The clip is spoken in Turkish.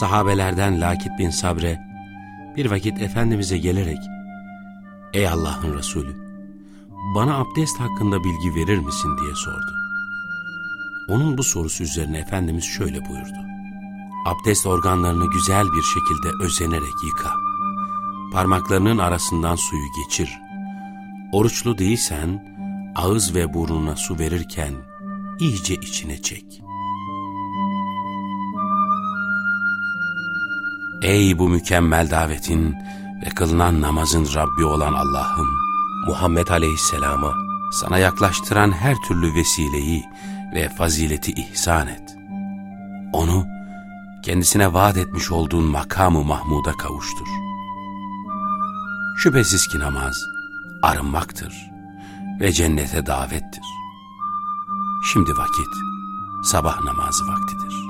Sahabelerden Lakit bin Sabre bir vakit Efendimiz'e gelerek Ey Allah'ın Resulü bana abdest hakkında bilgi verir misin diye sordu. Onun bu sorusu üzerine Efendimiz şöyle buyurdu. Abdest organlarını güzel bir şekilde özenerek yıka. Parmaklarının arasından suyu geçir. Oruçlu değilsen ağız ve burnuna su verirken iyice içine çek. Ey bu mükemmel davetin ve kılınan namazın Rabbi olan Allah'ım, Muhammed Aleyhisselam'a sana yaklaştıran her türlü vesileyi ve fazileti ihsan et. Onu kendisine vaat etmiş olduğun makamı Mahmud'a kavuştur. Şüphesiz ki namaz arınmaktır ve cennete davettir. Şimdi vakit sabah namazı vaktidir.''